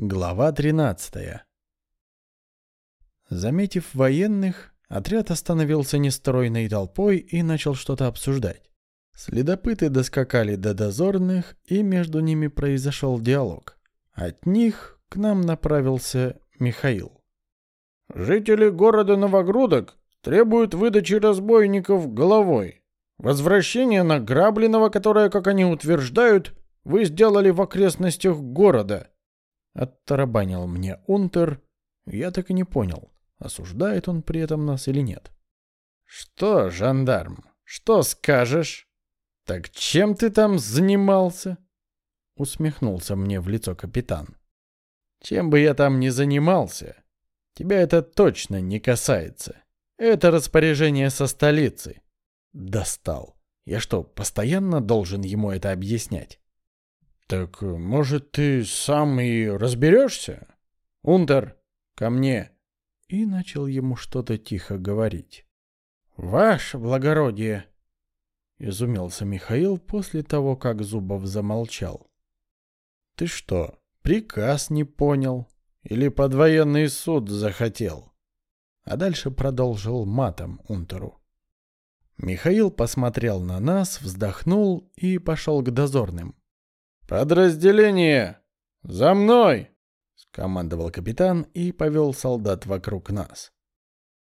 Глава 13. Заметив военных, отряд остановился нестройной толпой и начал что-то обсуждать. Следопыты доскакали до дозорных, и между ними произошел диалог. От них к нам направился Михаил. «Жители города Новогрудок требуют выдачи разбойников головой. Возвращение награбленного, которое, как они утверждают, вы сделали в окрестностях города». Оттарабанил мне Унтер. Я так и не понял, осуждает он при этом нас или нет. «Что, жандарм, что скажешь? Так чем ты там занимался?» Усмехнулся мне в лицо капитан. «Чем бы я там ни занимался, тебя это точно не касается. Это распоряжение со столицы». Достал. Я что, постоянно должен ему это объяснять? «Так, может, ты сам и разберешься? Унтер, ко мне!» И начал ему что-то тихо говорить. «Ваше благородие!» Изумился Михаил после того, как Зубов замолчал. «Ты что, приказ не понял? Или под военный суд захотел?» А дальше продолжил матом Унтеру. Михаил посмотрел на нас, вздохнул и пошел к дозорным. «Подразделение! За мной!» — скомандовал капитан и повел солдат вокруг нас.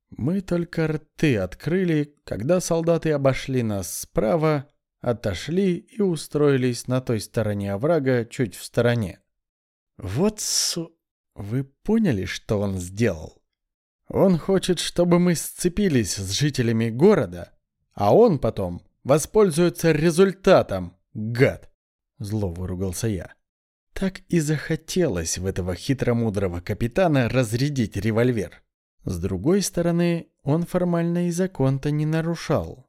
Мы только рты открыли, когда солдаты обошли нас справа, отошли и устроились на той стороне оврага, чуть в стороне. Вот су... Вы поняли, что он сделал? Он хочет, чтобы мы сцепились с жителями города, а он потом воспользуется результатом, гад. Зло выругался я. Так и захотелось в этого хитромудрого капитана разрядить револьвер. С другой стороны, он формально и закон-то не нарушал.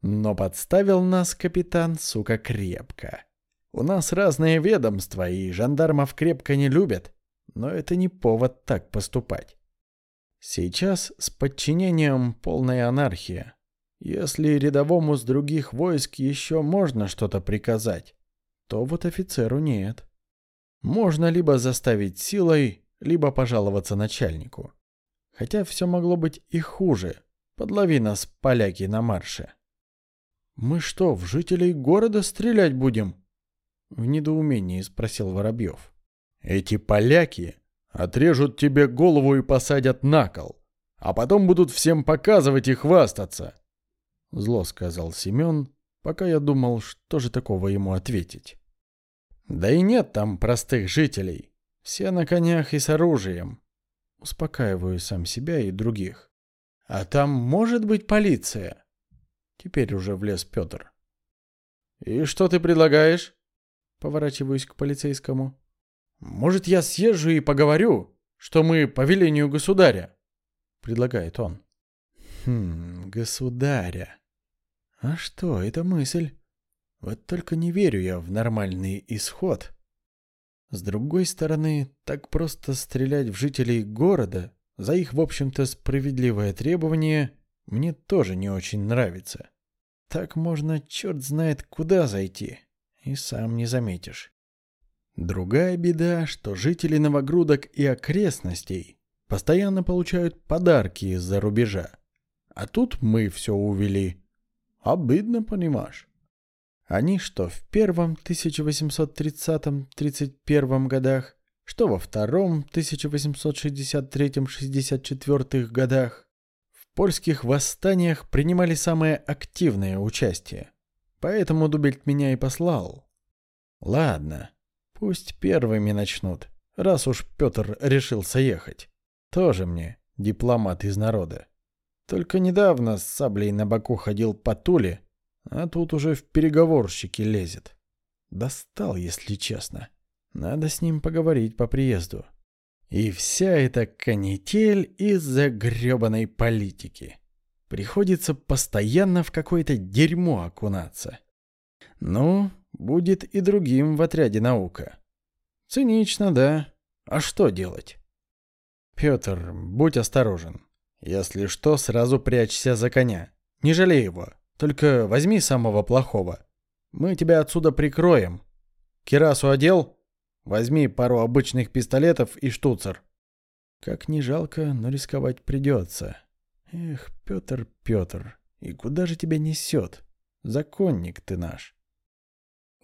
Но подставил нас капитан, сука, крепко. У нас разные ведомства, и жандармов крепко не любят, но это не повод так поступать. Сейчас с подчинением полная анархия. Если рядовому с других войск еще можно что-то приказать, то вот офицеру нет. Можно либо заставить силой, либо пожаловаться начальнику. Хотя все могло быть и хуже. Подлови нас, поляки, на марше. «Мы что, в жителей города стрелять будем?» В недоумении спросил Воробьев. «Эти поляки отрежут тебе голову и посадят на кол, а потом будут всем показывать и хвастаться!» Зло сказал Семен, пока я думал, что же такого ему ответить. Да и нет там простых жителей. Все на конях и с оружием. Успокаиваю сам себя и других. А там может быть полиция? Теперь уже влез Петр. И что ты предлагаешь? Поворачиваюсь к полицейскому. Может, я съезжу и поговорю, что мы по велению государя? Предлагает он. Хм, государя. А что, это мысль. Вот только не верю я в нормальный исход. С другой стороны, так просто стрелять в жителей города за их, в общем-то, справедливое требование мне тоже не очень нравится. Так можно черт знает куда зайти, и сам не заметишь. Другая беда, что жители Новогрудок и окрестностей постоянно получают подарки из-за рубежа. А тут мы все увели. Обидно, понимаешь? Они что в первом 1830-31 годах, что во втором 1863-64 годах в польских восстаниях принимали самое активное участие. Поэтому Дубельт меня и послал. Ладно, пусть первыми начнут, раз уж Петр решился ехать. Тоже мне дипломат из народа. Только недавно с саблей на боку ходил по Туле, а тут уже в переговорщики лезет. Достал, если честно. Надо с ним поговорить по приезду. И вся эта канитель из-за гребаной политики. Приходится постоянно в какое-то дерьмо окунаться. Ну, будет и другим в отряде наука. Цинично, да. А что делать? Петр, будь осторожен. Если что, сразу прячься за коня. Не жалей его. Только возьми самого плохого. Мы тебя отсюда прикроем. Кирасу одел? Возьми пару обычных пистолетов и штуцер. Как не жалко, но рисковать придется. Эх, Петр, Петр, и куда же тебя несет? Законник ты наш.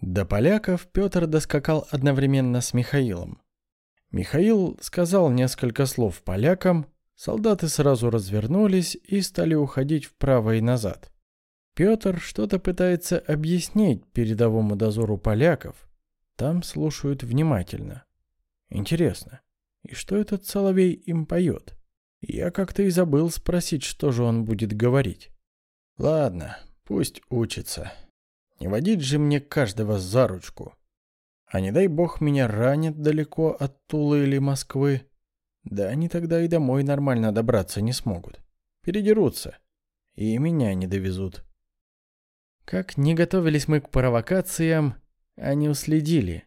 До поляков Петр доскакал одновременно с Михаилом. Михаил сказал несколько слов полякам, солдаты сразу развернулись и стали уходить вправо и назад. Петр что-то пытается объяснить передовому дозору поляков. Там слушают внимательно. Интересно, и что этот соловей им поет? Я как-то и забыл спросить, что же он будет говорить. Ладно, пусть учится. Не водить же мне каждого за ручку. А не дай бог меня ранят далеко от Тулы или Москвы. Да они тогда и домой нормально добраться не смогут. Передерутся. И меня не довезут. Как не готовились мы к провокациям, они уследили.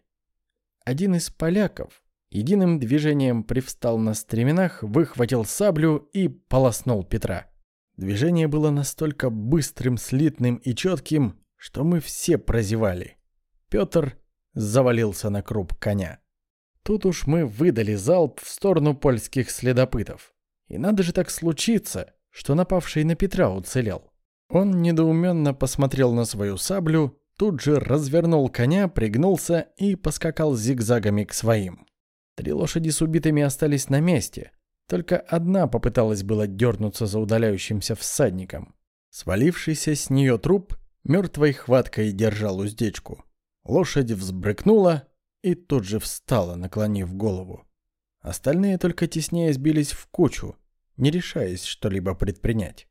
Один из поляков единым движением привстал на стременах, выхватил саблю и полоснул Петра. Движение было настолько быстрым, слитным и четким, что мы все прозевали. Петр завалился на круп коня. Тут уж мы выдали залп в сторону польских следопытов. И надо же так случиться, что напавший на Петра уцелел. Он недоуменно посмотрел на свою саблю, тут же развернул коня, пригнулся и поскакал зигзагами к своим. Три лошади с убитыми остались на месте, только одна попыталась было дернуться за удаляющимся всадником. Свалившийся с нее труп мертвой хваткой держал уздечку. Лошадь взбрыкнула и тут же встала, наклонив голову. Остальные только теснее сбились в кучу, не решаясь что-либо предпринять.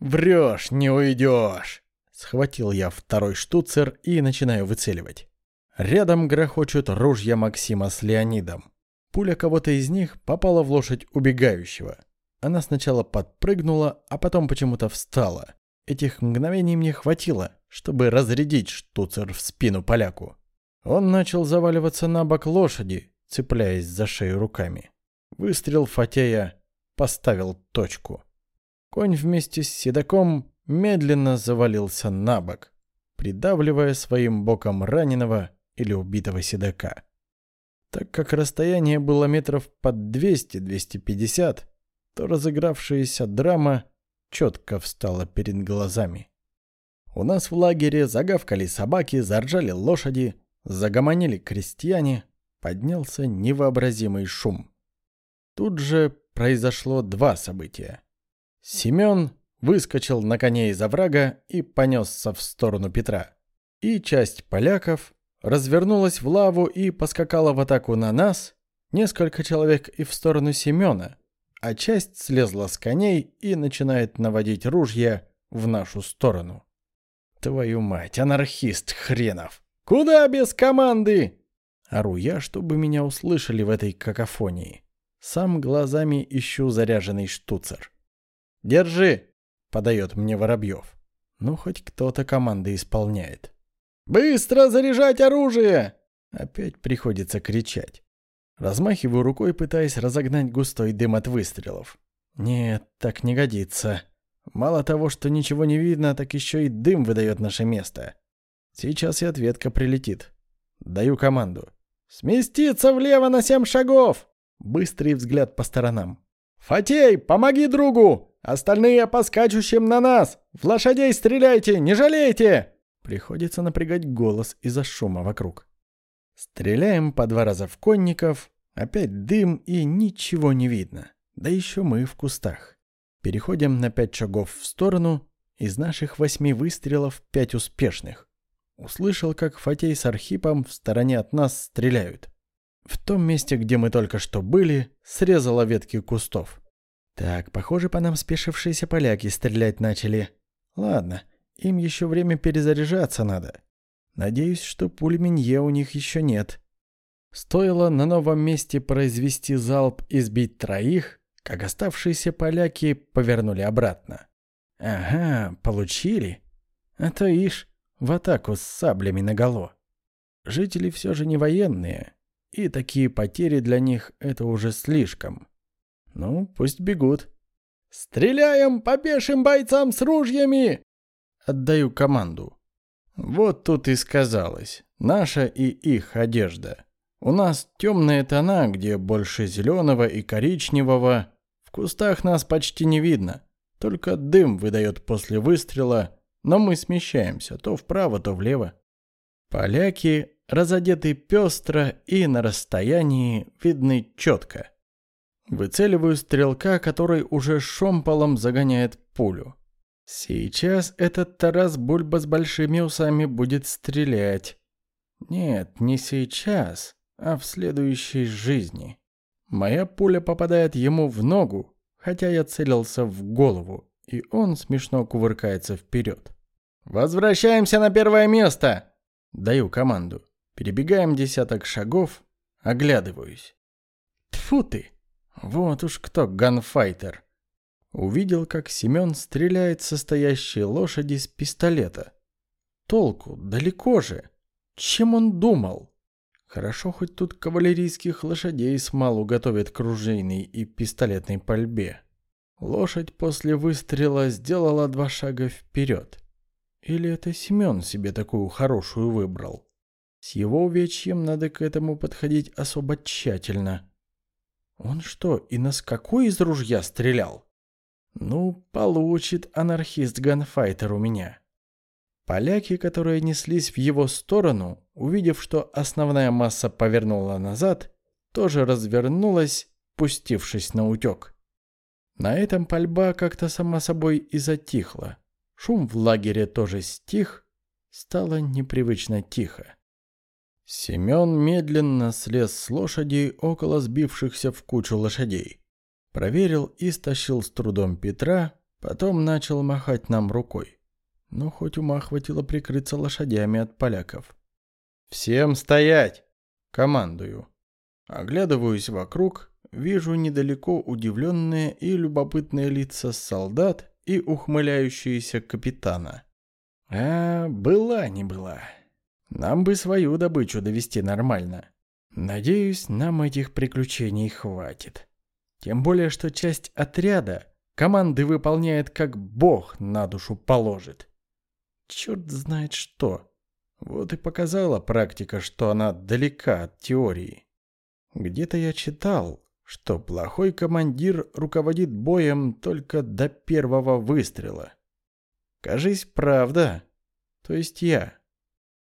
«Врешь, не уйдешь!» Схватил я второй штуцер и начинаю выцеливать. Рядом грохочут ружья Максима с Леонидом. Пуля кого-то из них попала в лошадь убегающего. Она сначала подпрыгнула, а потом почему-то встала. Этих мгновений мне хватило, чтобы разрядить штуцер в спину поляку. Он начал заваливаться на бок лошади, цепляясь за шею руками. Выстрел Фатея поставил точку. Конь вместе с седаком медленно завалился на бок, придавливая своим боком раненого или убитого седока. Так как расстояние было метров под 200-250, то разыгравшаяся драма четко встала перед глазами. У нас в лагере загавкали собаки, заржали лошади, загомонили крестьяне, поднялся невообразимый шум. Тут же произошло два события. Семен выскочил на коне из оврага и понесся в сторону Петра. И часть поляков развернулась в лаву и поскакала в атаку на нас, несколько человек и в сторону Семена, а часть слезла с коней и начинает наводить ружья в нашу сторону. Твою мать, анархист хренов! Куда без команды? Ору я, чтобы меня услышали в этой какофонии. Сам глазами ищу заряженный штуцер. «Держи!» — подает мне Воробьев. Ну, хоть кто-то команды исполняет. «Быстро заряжать оружие!» Опять приходится кричать. Размахиваю рукой, пытаясь разогнать густой дым от выстрелов. Нет, так не годится. Мало того, что ничего не видно, так еще и дым выдает наше место. Сейчас и ответка прилетит. Даю команду. «Сместиться влево на семь шагов!» Быстрый взгляд по сторонам. «Фатей, помоги другу! Остальные по скачущим на нас! В лошадей стреляйте, не жалейте!» Приходится напрягать голос из-за шума вокруг. Стреляем по два раза в конников, опять дым и ничего не видно. Да еще мы в кустах. Переходим на пять шагов в сторону. Из наших восьми выстрелов пять успешных. Услышал, как Фатей с Архипом в стороне от нас стреляют. В том месте, где мы только что были, срезала ветки кустов. Так, похоже, по нам спешившиеся поляки стрелять начали. Ладно, им еще время перезаряжаться надо. Надеюсь, что пуль Минье у них еще нет. Стоило на новом месте произвести залп и сбить троих, как оставшиеся поляки повернули обратно. Ага, получили. А то ишь, в атаку с саблями наголо. Жители все же не военные, и такие потери для них это уже слишком. Ну, пусть бегут. «Стреляем по пешим бойцам с ружьями!» Отдаю команду. Вот тут и сказалось. Наша и их одежда. У нас темные тона, где больше зеленого и коричневого. В кустах нас почти не видно. Только дым выдает после выстрела, но мы смещаемся то вправо, то влево. Поляки разодеты пестро и на расстоянии видны четко. Выцеливаю стрелка, который уже шомполом загоняет пулю. Сейчас этот Тарас Бульба с большими усами будет стрелять. Нет, не сейчас, а в следующей жизни. Моя пуля попадает ему в ногу, хотя я целился в голову, и он смешно кувыркается вперед. «Возвращаемся на первое место!» Даю команду. Перебегаем десяток шагов, оглядываюсь. Тфу ты! Вот уж кто ганфайтер. Увидел, как Семен стреляет со лошади с пистолета. Толку, далеко же. Чем он думал? Хорошо, хоть тут кавалерийских лошадей смалу готовят к ружейной и пистолетной пальбе. Лошадь после выстрела сделала два шага вперед. Или это Семен себе такую хорошую выбрал? С его увечьем надо к этому подходить особо тщательно. Он что, и на какой из ружья стрелял? Ну, получит анархист-ганфайтер у меня. Поляки, которые неслись в его сторону, увидев, что основная масса повернула назад, тоже развернулась, пустившись на утек. На этом пальба как-то сама собой и затихла. Шум в лагере тоже стих, стало непривычно тихо. Семен медленно слез с лошади около сбившихся в кучу лошадей. Проверил и стащил с трудом Петра, потом начал махать нам рукой. Но хоть ума хватило прикрыться лошадями от поляков. «Всем стоять!» Командую. Оглядываюсь вокруг, вижу недалеко удивленные и любопытные лица солдат и ухмыляющиеся капитана. А, была не была. Нам бы свою добычу довести нормально. Надеюсь, нам этих приключений хватит. Тем более, что часть отряда команды выполняет как бог на душу положит. Черт знает что. Вот и показала практика, что она далека от теории. Где-то я читал, что плохой командир руководит боем только до первого выстрела. Кажись, правда. То есть я.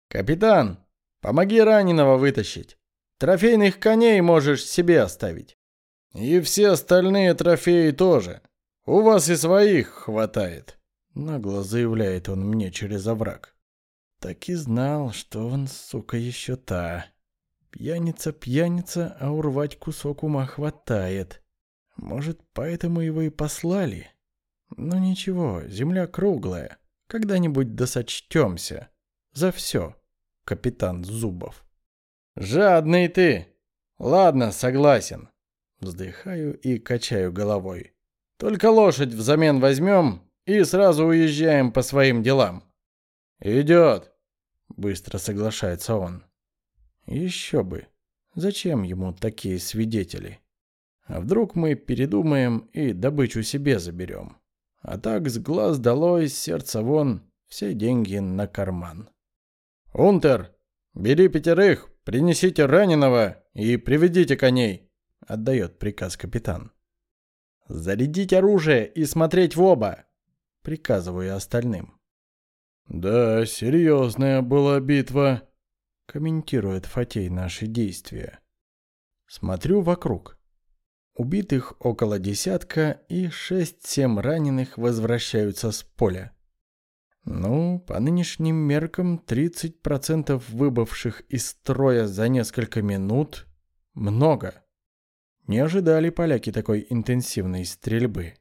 «Капитан, помоги раненого вытащить. Трофейных коней можешь себе оставить. И все остальные трофеи тоже. У вас и своих хватает», — нагло заявляет он мне через овраг. Так и знал, что он, сука, еще та. Пьяница, пьяница, а урвать кусок ума хватает. Может, поэтому его и послали? Ну ничего, земля круглая. Когда-нибудь досочтемся. За все, капитан Зубов. Жадный ты. Ладно, согласен. Вздыхаю и качаю головой. Только лошадь взамен возьмем и сразу уезжаем по своим делам. Идет. Быстро соглашается он. Еще бы. Зачем ему такие свидетели? А вдруг мы передумаем и добычу себе заберем? А так с глаз долой, с сердца вон, все деньги на карман. «Унтер, бери пятерых, принесите раненого и приведите коней», — отдает приказ капитан. «Зарядить оружие и смотреть в оба», — приказываю остальным. «Да, серьезная была битва», комментирует Фатей наши действия. Смотрю вокруг. Убитых около десятка и шесть-семь раненых возвращаются с поля. Ну, по нынешним меркам 30% выбывших из строя за несколько минут – много. Не ожидали поляки такой интенсивной стрельбы.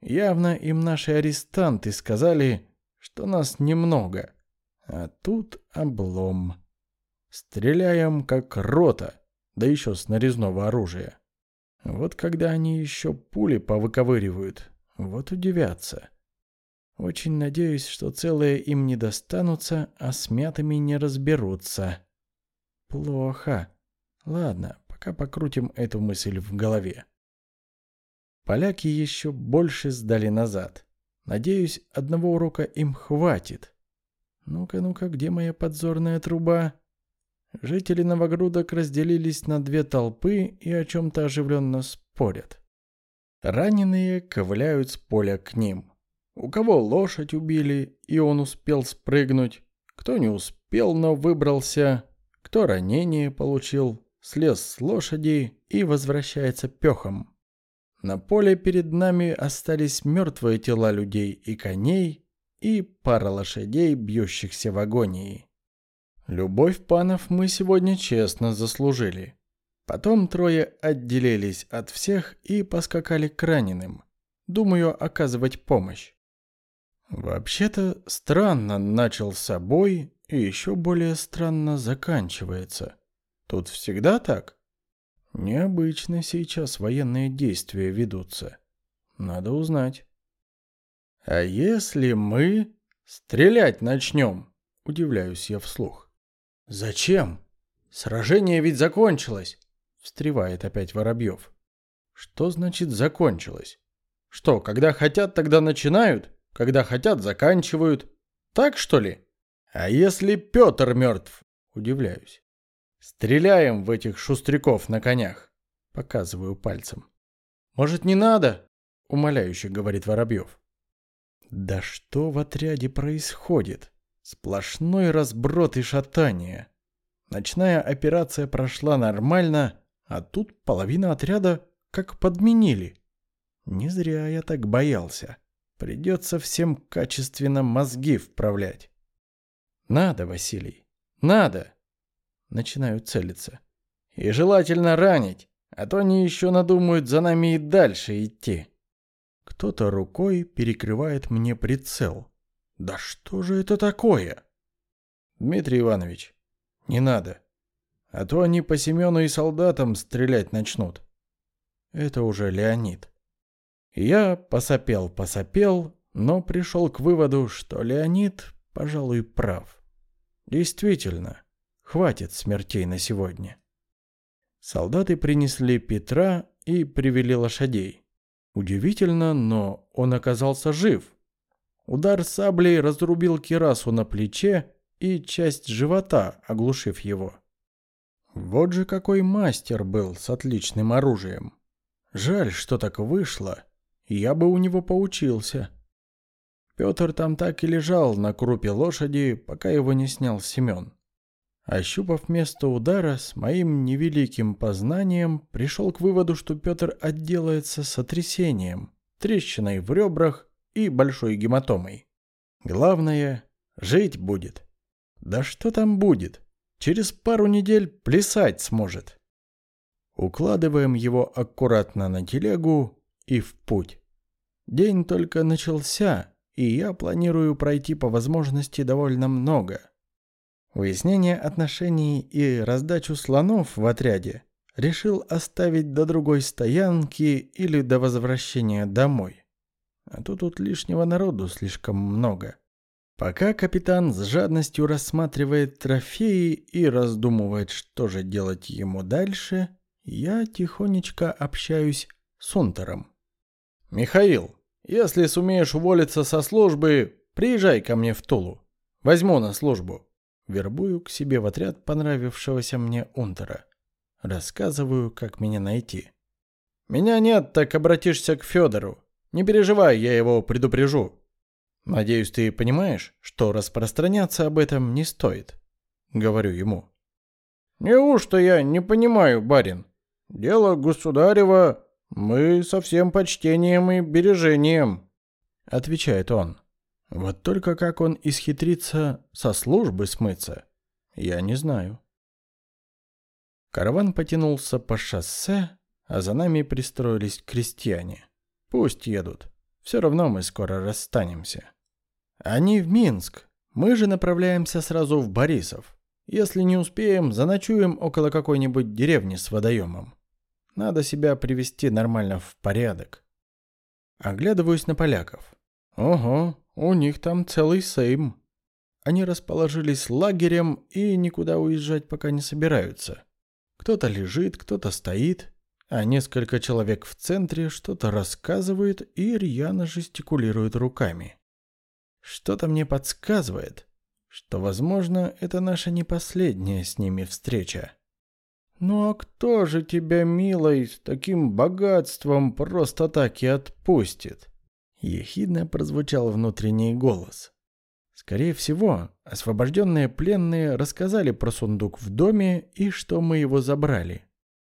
Явно им наши арестанты сказали, что нас немного. А тут облом. Стреляем как рота, да еще с нарезного оружия. Вот когда они еще пули повыковыривают, вот удивятся. Очень надеюсь, что целые им не достанутся, а с мятыми не разберутся. Плохо. Ладно, пока покрутим эту мысль в голове. Поляки еще больше сдали назад. Надеюсь, одного урока им хватит. Ну-ка, ну-ка, где моя подзорная труба? Жители Новогрудок разделились на две толпы и о чем-то оживленно спорят. Раненые ковыляют с поля к ним. У кого лошадь убили, и он успел спрыгнуть, кто не успел, но выбрался, кто ранение получил, слез с лошади и возвращается пехом. На поле перед нами остались мертвые тела людей и коней и пара лошадей, бьющихся в агонии. Любовь панов мы сегодня честно заслужили. Потом трое отделились от всех и поскакали к раненым. Думаю, оказывать помощь. Вообще-то странно начал с собой и еще более странно заканчивается. Тут всегда так? Необычно сейчас военные действия ведутся. Надо узнать. А если мы стрелять начнем? Удивляюсь я вслух. «Зачем? Сражение ведь закончилось!» Встревает опять Воробьев. «Что значит закончилось? Что, когда хотят, тогда начинают? Когда хотят, заканчивают? Так, что ли? А если Петр мертв?» Удивляюсь. «Стреляем в этих шустряков на конях!» Показываю пальцем. «Может, не надо?» Умоляюще говорит Воробьев. «Да что в отряде происходит?» Сплошной разброд и шатание. Ночная операция прошла нормально, а тут половина отряда как подменили. Не зря я так боялся. Придется всем качественно мозги вправлять. Надо, Василий, надо. Начинаю целиться. И желательно ранить, а то они еще надумают за нами и дальше идти. Кто-то рукой перекрывает мне прицел. Да что же это такое? Дмитрий Иванович, не надо. А то они по Семену и солдатам стрелять начнут. Это уже Леонид. Я посопел-посопел, но пришел к выводу, что Леонид, пожалуй, прав. Действительно, хватит смертей на сегодня. Солдаты принесли Петра и привели лошадей. Удивительно, но он оказался жив. Удар саблей разрубил кирасу на плече и часть живота, оглушив его. Вот же какой мастер был с отличным оружием. Жаль, что так вышло. Я бы у него поучился. Петр там так и лежал на крупе лошади, пока его не снял Семен. Ощупав место удара, с моим невеликим познанием пришел к выводу, что Петр отделается сотрясением, трещиной в ребрах и большой гематомой. Главное, жить будет. Да что там будет? Через пару недель плясать сможет. Укладываем его аккуратно на телегу и в путь. День только начался, и я планирую пройти по возможности довольно много. Выяснение отношений и раздачу слонов в отряде решил оставить до другой стоянки или до возвращения домой. А то тут лишнего народу слишком много. Пока капитан с жадностью рассматривает трофеи и раздумывает, что же делать ему дальше, я тихонечко общаюсь с Унтером. «Михаил, если сумеешь уволиться со службы, приезжай ко мне в Тулу. Возьму на службу». Вербую к себе в отряд понравившегося мне Унтера. Рассказываю, как меня найти. «Меня нет, так обратишься к Федору. Не переживай, я его предупрежу. Надеюсь, ты понимаешь, что распространяться об этом не стоит. Говорю ему. Неужто я не понимаю, барин? Дело государева, мы со всем почтением и бережением. Отвечает он. Вот только как он исхитрится со службы смыться, я не знаю. Караван потянулся по шоссе, а за нами пристроились крестьяне. Пусть едут. Все равно мы скоро расстанемся. Они в Минск. Мы же направляемся сразу в Борисов. Если не успеем, заночуем около какой-нибудь деревни с водоемом. Надо себя привести нормально в порядок. Оглядываюсь на поляков. Ого, у них там целый сейм. Они расположились лагерем и никуда уезжать пока не собираются. Кто-то лежит, кто-то стоит а несколько человек в центре что-то рассказывают и рьяно жестикулируют руками. Что-то мне подсказывает, что, возможно, это наша не последняя с ними встреча. «Ну а кто же тебя, милой, с таким богатством просто так и отпустит?» Ехидно прозвучал внутренний голос. Скорее всего, освобожденные пленные рассказали про сундук в доме и что мы его забрали.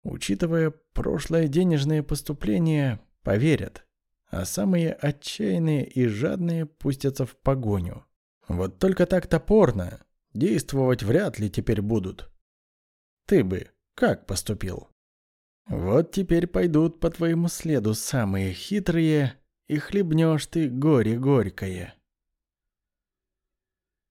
Учитывая прошлое денежное поступление, поверят. А самые отчаянные и жадные пустятся в погоню. Вот только так топорно. Действовать вряд ли теперь будут. Ты бы как поступил? Вот теперь пойдут по твоему следу самые хитрые, и хлебнешь ты горе горькое.